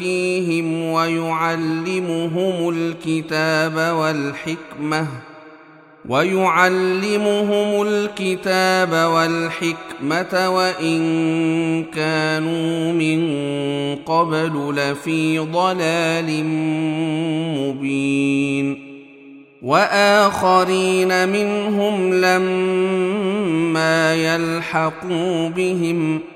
يزكيهم ويعلمهم الكتاب والحكمة ويعلمهم الكتاب والحكمة وإن كانوا من قبل لفي ضلال مبين وآخرين منهم لما يلحقوا بهم ۖ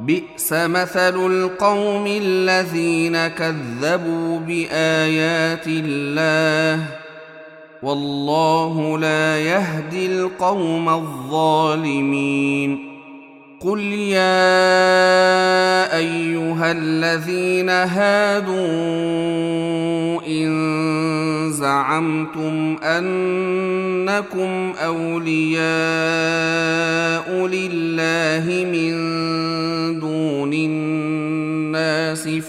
بئس مثل القوم الذين كذبوا بآيات الله والله لا يهدي القوم الظالمين قل يا أيها الذين هادوا إن زعمتم أنكم أولياء لله من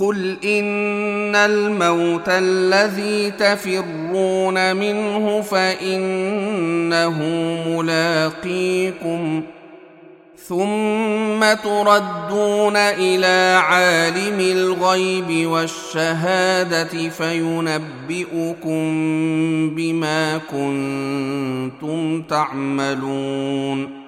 قل ان الموت الذي تفرون منه فانه ملاقيكم ثم تردون إلى عالم الغيب والشهاده فينبئكم بما كنتم تعملون